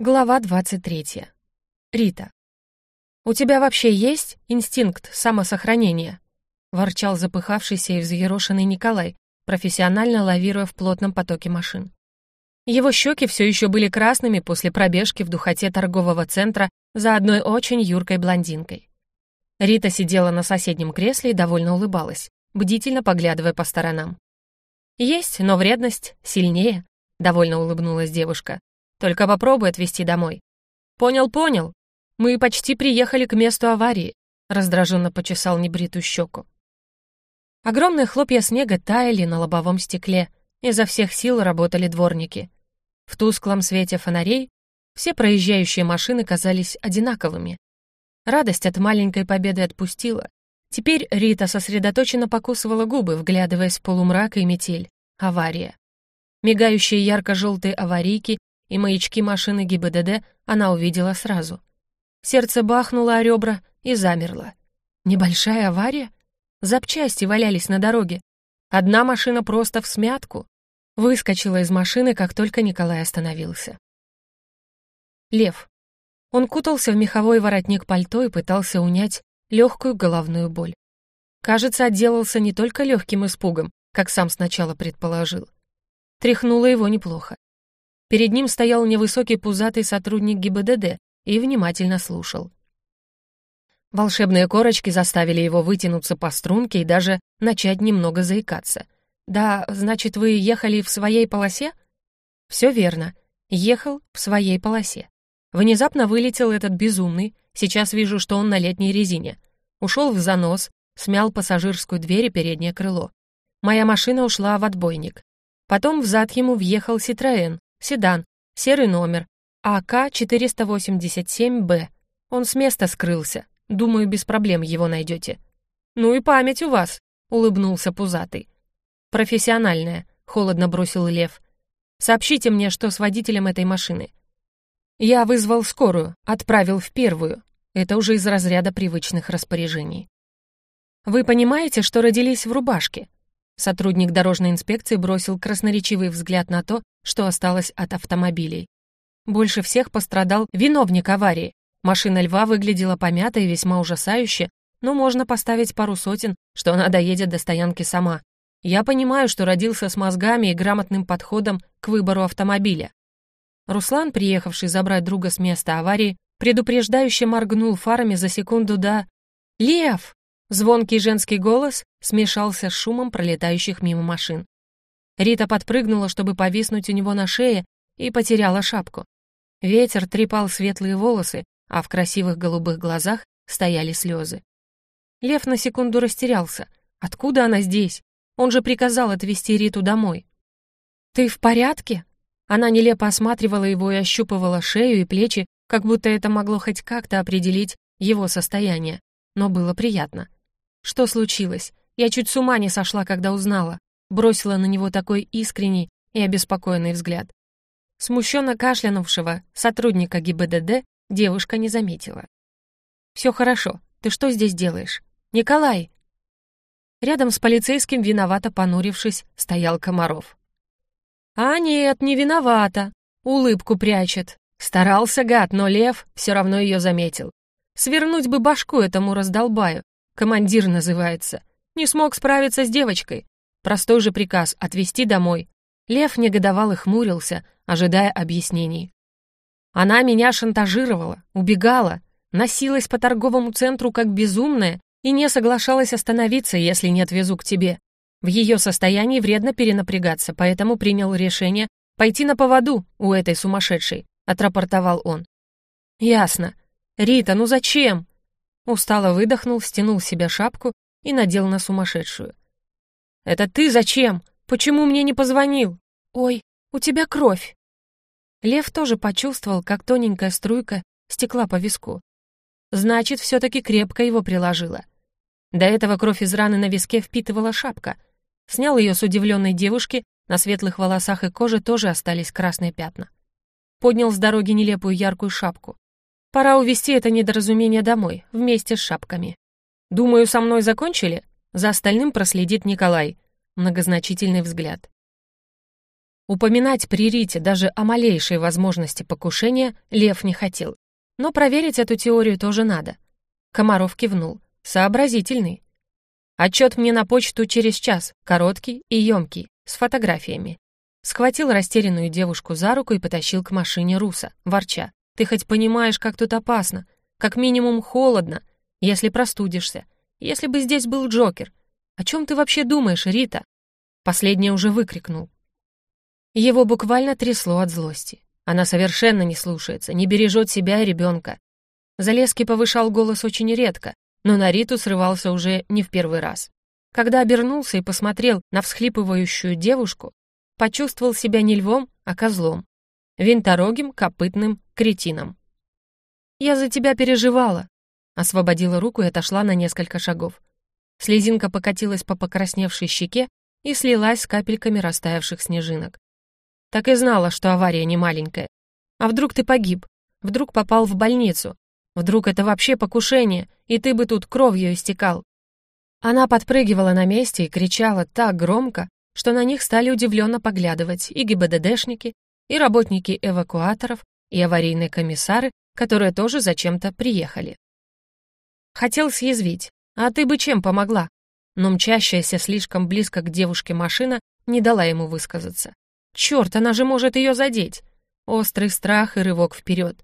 Глава 23. Рита. «У тебя вообще есть инстинкт самосохранения?» — ворчал запыхавшийся и взъерошенный Николай, профессионально лавируя в плотном потоке машин. Его щеки все еще были красными после пробежки в духоте торгового центра за одной очень юркой блондинкой. Рита сидела на соседнем кресле и довольно улыбалась, бдительно поглядывая по сторонам. «Есть, но вредность сильнее», — довольно улыбнулась девушка. Только попробуй отвезти домой». «Понял, понял. Мы почти приехали к месту аварии», — раздраженно почесал небритую щеку. Огромные хлопья снега таяли на лобовом стекле, изо всех сил работали дворники. В тусклом свете фонарей все проезжающие машины казались одинаковыми. Радость от маленькой победы отпустила. Теперь Рита сосредоточенно покусывала губы, вглядываясь в полумрак и метель. Авария. Мигающие ярко-желтые аварийки и маячки машины ГИБДД она увидела сразу. Сердце бахнуло о ребра и замерло. Небольшая авария? Запчасти валялись на дороге. Одна машина просто в смятку. Выскочила из машины, как только Николай остановился. Лев. Он кутался в меховой воротник пальто и пытался унять легкую головную боль. Кажется, отделался не только легким испугом, как сам сначала предположил. Тряхнуло его неплохо. Перед ним стоял невысокий пузатый сотрудник ГИБДД и внимательно слушал. Волшебные корочки заставили его вытянуться по струнке и даже начать немного заикаться. «Да, значит, вы ехали в своей полосе?» «Все верно. Ехал в своей полосе. Внезапно вылетел этот безумный, сейчас вижу, что он на летней резине. Ушел в занос, смял пассажирскую дверь и переднее крыло. Моя машина ушла в отбойник. Потом взад ему въехал Ситроэн, Седан, серый номер, АК-487Б. Он с места скрылся. Думаю, без проблем его найдете. «Ну и память у вас», — улыбнулся пузатый. «Профессиональная», — холодно бросил Лев. «Сообщите мне, что с водителем этой машины». Я вызвал скорую, отправил в первую. Это уже из разряда привычных распоряжений. «Вы понимаете, что родились в рубашке?» Сотрудник дорожной инспекции бросил красноречивый взгляд на то, что осталось от автомобилей. Больше всех пострадал виновник аварии. Машина льва выглядела помятой и весьма ужасающе, но можно поставить пару сотен, что она доедет до стоянки сама. Я понимаю, что родился с мозгами и грамотным подходом к выбору автомобиля. Руслан, приехавший забрать друга с места аварии, предупреждающе моргнул фарами за секунду до «Лев!» Звонкий женский голос смешался с шумом пролетающих мимо машин. Рита подпрыгнула, чтобы повиснуть у него на шее, и потеряла шапку. Ветер трепал светлые волосы, а в красивых голубых глазах стояли слезы. Лев на секунду растерялся. Откуда она здесь? Он же приказал отвезти Риту домой. «Ты в порядке?» Она нелепо осматривала его и ощупывала шею и плечи, как будто это могло хоть как-то определить его состояние. Но было приятно. Что случилось? Я чуть с ума не сошла, когда узнала. Бросила на него такой искренний и обеспокоенный взгляд. Смущенно кашлянувшего сотрудника ГИБДД девушка не заметила. «Все хорошо. Ты что здесь делаешь? Николай!» Рядом с полицейским, виновато понурившись, стоял Комаров. «А нет, не виновата!» Улыбку прячет. Старался гад, но лев все равно ее заметил. Свернуть бы башку этому раздолбаю. Командир называется. Не смог справиться с девочкой. Простой же приказ — отвезти домой. Лев негодовал и хмурился, ожидая объяснений. Она меня шантажировала, убегала, носилась по торговому центру как безумная и не соглашалась остановиться, если не отвезу к тебе. В ее состоянии вредно перенапрягаться, поэтому принял решение пойти на поводу у этой сумасшедшей, отрапортовал он. Ясно. Рита, ну зачем? Устало выдохнул, стянул себе шапку и надел на сумасшедшую. «Это ты зачем? Почему мне не позвонил? Ой, у тебя кровь!» Лев тоже почувствовал, как тоненькая струйка стекла по виску. Значит, все-таки крепко его приложила. До этого кровь из раны на виске впитывала шапка. Снял ее с удивленной девушки, на светлых волосах и коже тоже остались красные пятна. Поднял с дороги нелепую яркую шапку. Пора увести это недоразумение домой, вместе с шапками. Думаю, со мной закончили? За остальным проследит Николай. Многозначительный взгляд. Упоминать при Рите даже о малейшей возможности покушения Лев не хотел. Но проверить эту теорию тоже надо. Комаров кивнул. Сообразительный. Отчет мне на почту через час, короткий и емкий, с фотографиями. Схватил растерянную девушку за руку и потащил к машине Руса, ворча. «Ты хоть понимаешь, как тут опасно? Как минимум холодно, если простудишься. Если бы здесь был Джокер. О чем ты вообще думаешь, Рита?» Последняя уже выкрикнул. Его буквально трясло от злости. Она совершенно не слушается, не бережет себя и ребенка. Залеский повышал голос очень редко, но на Риту срывался уже не в первый раз. Когда обернулся и посмотрел на всхлипывающую девушку, почувствовал себя не львом, а козлом. Винторогим, копытным, кретином. «Я за тебя переживала», — освободила руку и отошла на несколько шагов. Слезинка покатилась по покрасневшей щеке и слилась с капельками растаявших снежинок. Так и знала, что авария не маленькая. А вдруг ты погиб? Вдруг попал в больницу? Вдруг это вообще покушение, и ты бы тут кровью истекал?» Она подпрыгивала на месте и кричала так громко, что на них стали удивленно поглядывать и ГИБДДшники, и работники эвакуаторов, и аварийные комиссары, которые тоже зачем-то приехали. Хотел съязвить, а ты бы чем помогла? Но мчащаяся слишком близко к девушке машина не дала ему высказаться. Черт, она же может ее задеть! Острый страх и рывок вперед.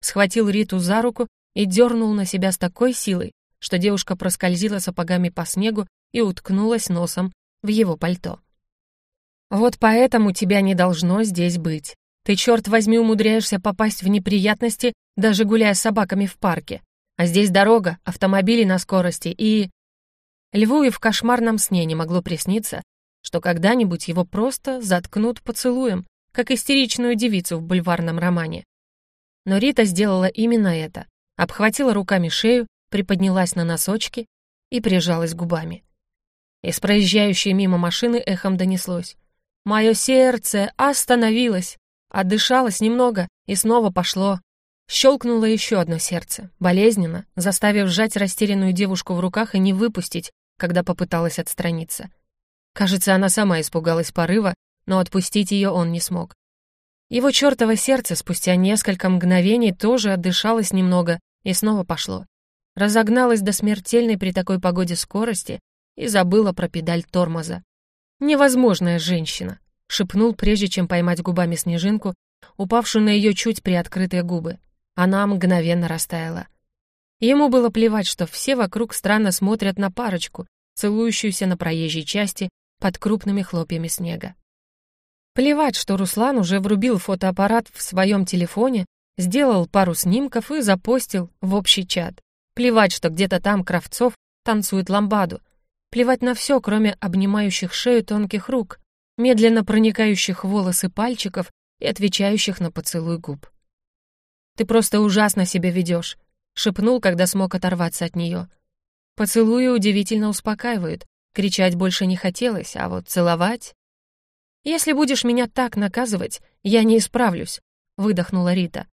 Схватил Риту за руку и дернул на себя с такой силой, что девушка проскользила сапогами по снегу и уткнулась носом в его пальто. «Вот поэтому тебя не должно здесь быть. Ты, черт возьми, умудряешься попасть в неприятности, даже гуляя с собаками в парке. А здесь дорога, автомобили на скорости и...» Льву и в кошмарном сне не могло присниться, что когда-нибудь его просто заткнут поцелуем, как истеричную девицу в бульварном романе. Но Рита сделала именно это, обхватила руками шею, приподнялась на носочки и прижалась губами. Из проезжающей мимо машины эхом донеслось. Мое сердце остановилось, отдышалось немного и снова пошло. Щелкнуло еще одно сердце, болезненно, заставив сжать растерянную девушку в руках и не выпустить, когда попыталась отстраниться. Кажется, она сама испугалась порыва, но отпустить ее он не смог. Его чертово сердце спустя несколько мгновений тоже отдышалось немного и снова пошло. Разогналось до смертельной при такой погоде скорости и забыла про педаль тормоза. «Невозможная женщина», — шепнул, прежде чем поймать губами снежинку, упавшую на ее чуть приоткрытые губы. Она мгновенно растаяла. Ему было плевать, что все вокруг странно смотрят на парочку, целующуюся на проезжей части под крупными хлопьями снега. Плевать, что Руслан уже врубил фотоаппарат в своем телефоне, сделал пару снимков и запостил в общий чат. Плевать, что где-то там Кравцов танцует ламбаду, Плевать на все, кроме обнимающих шею тонких рук, медленно проникающих в волосы пальчиков и отвечающих на поцелуй губ. «Ты просто ужасно себя ведешь», — шепнул, когда смог оторваться от нее. Поцелуи удивительно успокаивают, кричать больше не хотелось, а вот целовать... «Если будешь меня так наказывать, я не исправлюсь», — выдохнула Рита.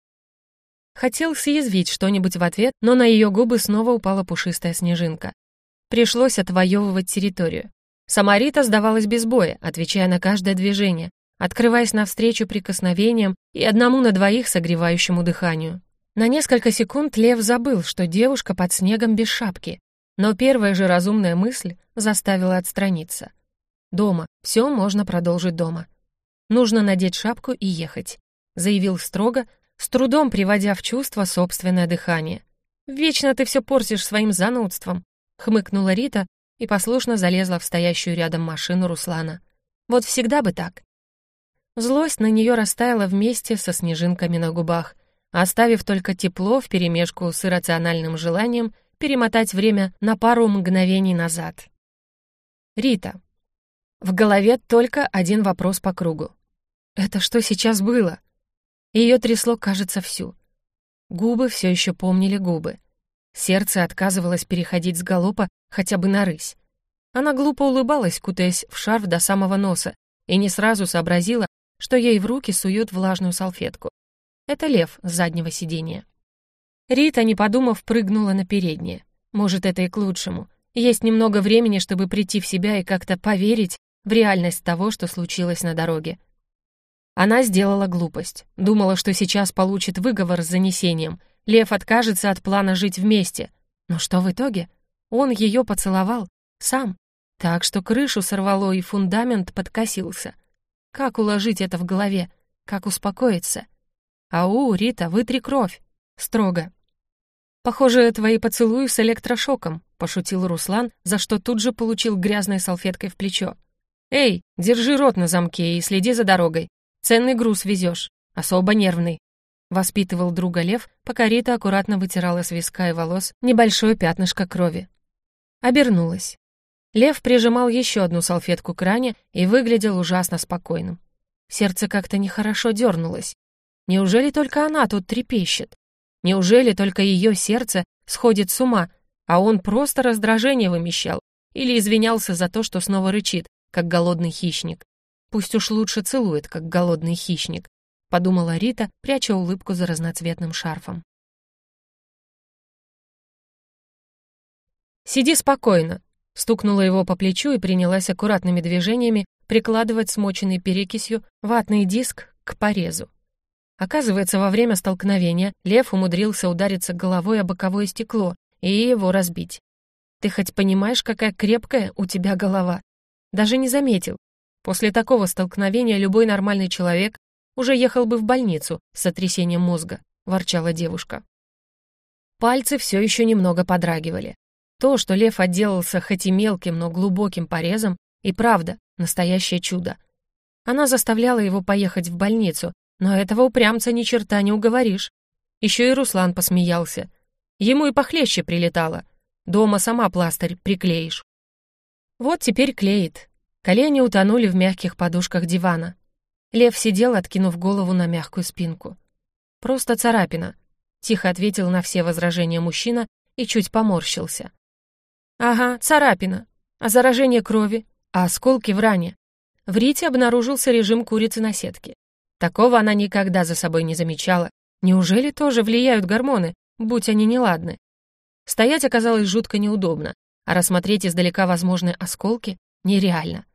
Хотел съязвить что-нибудь в ответ, но на ее губы снова упала пушистая снежинка. Пришлось отвоевывать территорию. Самарита сдавалась без боя, отвечая на каждое движение, открываясь навстречу прикосновениям и одному на двоих согревающему дыханию. На несколько секунд Лев забыл, что девушка под снегом без шапки, но первая же разумная мысль заставила отстраниться. «Дома. Все можно продолжить дома. Нужно надеть шапку и ехать», — заявил строго, с трудом приводя в чувство собственное дыхание. «Вечно ты все портишь своим занудством хмыкнула Рита и послушно залезла в стоящую рядом машину Руслана. Вот всегда бы так. Злость на нее растаяла вместе со снежинками на губах, оставив только тепло вперемешку с иррациональным желанием перемотать время на пару мгновений назад. Рита. В голове только один вопрос по кругу. «Это что сейчас было?» Ее трясло, кажется, всю. Губы все еще помнили губы. Сердце отказывалось переходить с галопа хотя бы на рысь. Она глупо улыбалась, кутаясь в шарф до самого носа, и не сразу сообразила, что ей в руки суют влажную салфетку. Это лев с заднего сиденья. Рита, не подумав, прыгнула на переднее. Может, это и к лучшему. Есть немного времени, чтобы прийти в себя и как-то поверить в реальность того, что случилось на дороге. Она сделала глупость. Думала, что сейчас получит выговор с занесением. Лев откажется от плана жить вместе. Но что в итоге? Он ее поцеловал. Сам. Так что крышу сорвало и фундамент подкосился. Как уложить это в голове? Как успокоиться? «Ау, Рита, вытри кровь!» Строго. «Похоже, твои поцелуи с электрошоком», — пошутил Руслан, за что тут же получил грязной салфеткой в плечо. «Эй, держи рот на замке и следи за дорогой. Ценный груз везешь, особо нервный», — воспитывал друга Лев, пока Рита аккуратно вытирала с виска и волос небольшое пятнышко крови. Обернулась. Лев прижимал еще одну салфетку к ране и выглядел ужасно спокойным. Сердце как-то нехорошо дернулось. Неужели только она тут трепещет? Неужели только ее сердце сходит с ума, а он просто раздражение вымещал или извинялся за то, что снова рычит, как голодный хищник? Пусть уж лучше целует, как голодный хищник, подумала Рита, пряча улыбку за разноцветным шарфом. «Сиди спокойно», — стукнула его по плечу и принялась аккуратными движениями прикладывать смоченный перекисью ватный диск к порезу. Оказывается, во время столкновения лев умудрился удариться головой о боковое стекло и его разбить. Ты хоть понимаешь, какая крепкая у тебя голова? Даже не заметил, После такого столкновения любой нормальный человек уже ехал бы в больницу с сотрясением мозга, ворчала девушка. Пальцы все еще немного подрагивали. То, что лев отделался хоть и мелким, но глубоким порезом, и правда, настоящее чудо. Она заставляла его поехать в больницу, но этого упрямца ни черта не уговоришь. Еще и Руслан посмеялся. Ему и похлеще прилетало. Дома сама пластырь приклеишь. Вот теперь клеит, Колени утонули в мягких подушках дивана. Лев сидел, откинув голову на мягкую спинку. «Просто царапина», — тихо ответил на все возражения мужчина и чуть поморщился. «Ага, царапина. А заражение крови? А осколки в ране?» В Рите обнаружился режим курицы на сетке. Такого она никогда за собой не замечала. Неужели тоже влияют гормоны, будь они неладны? Стоять оказалось жутко неудобно, а рассмотреть издалека возможные осколки нереально.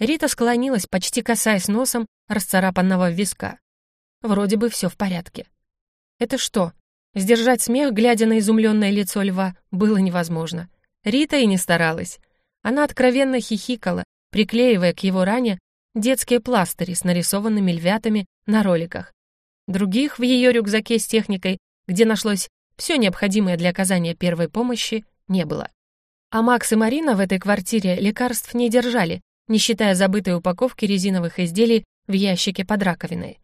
Рита склонилась, почти касаясь носом расцарапанного виска. Вроде бы все в порядке. Это что? Сдержать смех, глядя на изумленное лицо льва, было невозможно. Рита и не старалась. Она откровенно хихикала, приклеивая к его ране детские пластыри с нарисованными львятами на роликах. Других в ее рюкзаке с техникой, где нашлось все необходимое для оказания первой помощи, не было. А Макс и Марина в этой квартире лекарств не держали, не считая забытой упаковки резиновых изделий в ящике под раковиной.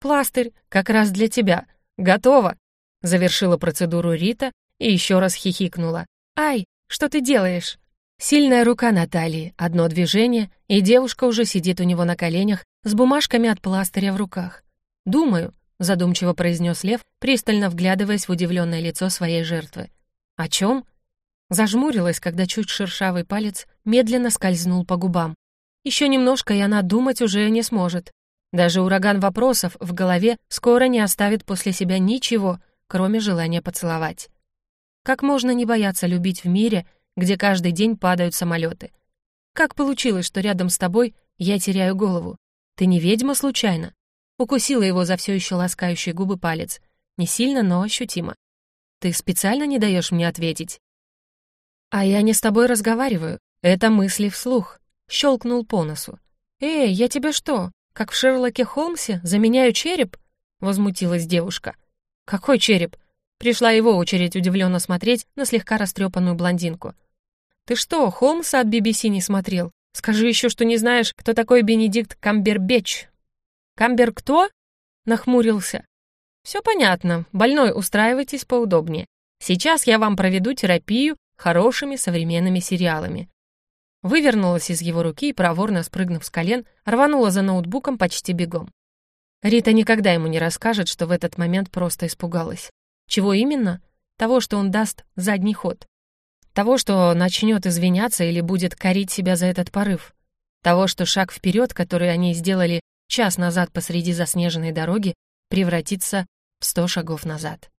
«Пластырь, как раз для тебя. Готово!» Завершила процедуру Рита и еще раз хихикнула. «Ай, что ты делаешь?» Сильная рука Натальи, одно движение, и девушка уже сидит у него на коленях с бумажками от пластыря в руках. «Думаю», — задумчиво произнес Лев, пристально вглядываясь в удивленное лицо своей жертвы. «О чем?» Зажмурилась, когда чуть шершавый палец медленно скользнул по губам. Еще немножко, и она думать уже не сможет. Даже ураган вопросов в голове скоро не оставит после себя ничего, кроме желания поцеловать. Как можно не бояться любить в мире, где каждый день падают самолеты? Как получилось, что рядом с тобой я теряю голову? Ты не ведьма случайно? Укусила его за все еще ласкающие губы палец. Не сильно, но ощутимо. Ты специально не даешь мне ответить? «А я не с тобой разговариваю. Это мысли вслух», — щелкнул по носу. «Эй, я тебе что, как в Шерлоке Холмсе, заменяю череп?» — возмутилась девушка. «Какой череп?» Пришла его очередь удивленно смотреть на слегка растрепанную блондинку. «Ты что, Холмса от BBC не смотрел? Скажи еще, что не знаешь, кто такой Бенедикт Камбербетч». «Камбер кто?» — нахмурился. «Все понятно. Больной, устраивайтесь поудобнее. Сейчас я вам проведу терапию хорошими современными сериалами. Вывернулась из его руки и, проворно спрыгнув с колен, рванула за ноутбуком почти бегом. Рита никогда ему не расскажет, что в этот момент просто испугалась. Чего именно? Того, что он даст задний ход. Того, что начнет извиняться или будет корить себя за этот порыв. Того, что шаг вперед, который они сделали час назад посреди заснеженной дороги, превратится в сто шагов назад.